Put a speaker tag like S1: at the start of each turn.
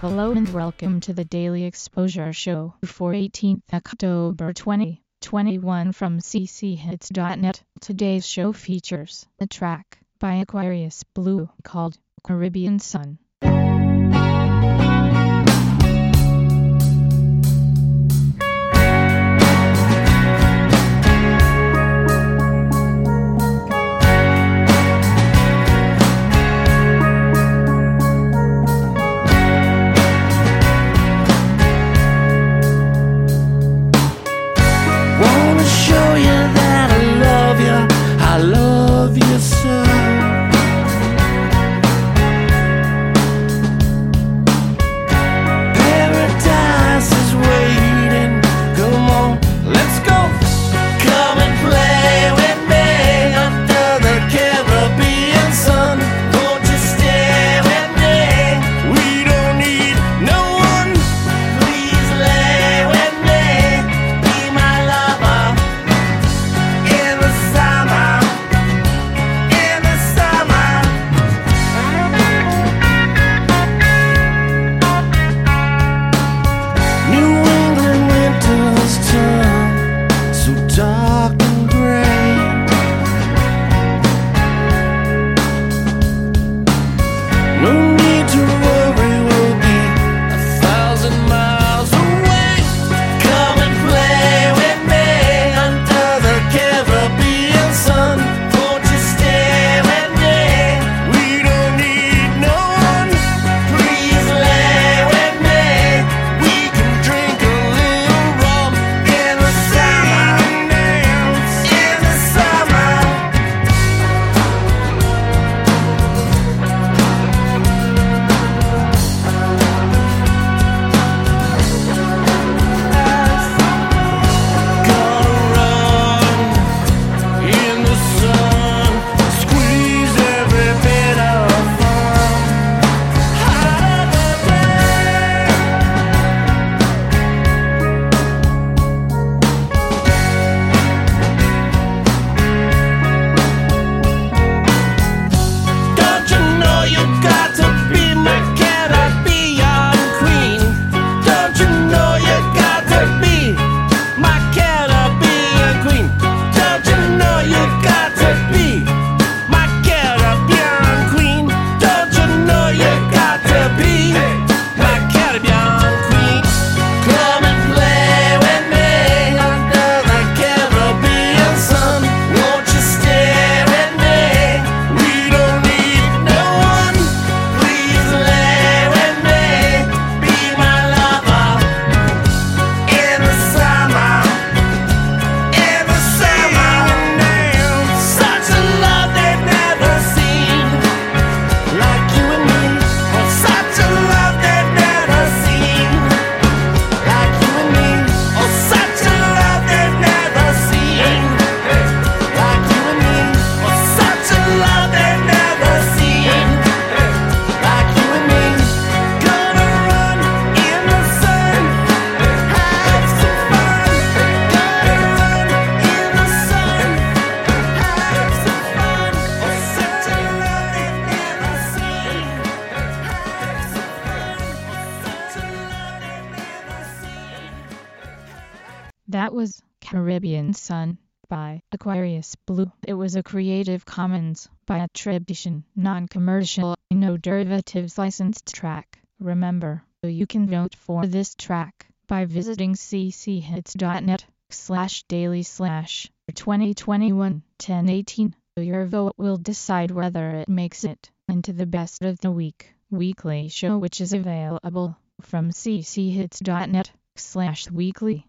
S1: Hello and welcome to the Daily Exposure Show for 18th October 2021 from cchits.net. Today's show features a track by Aquarius Blue called Caribbean Sun.
S2: That
S1: was Caribbean Sun by Aquarius Blue. It was a Creative Commons by attribution, non-commercial, no derivatives licensed track. Remember, you can vote for this track by visiting cchits.net slash daily slash 2021 1018. Your vote will decide whether it makes it into the best of the week. Weekly show which is available from cchits.net slash weekly.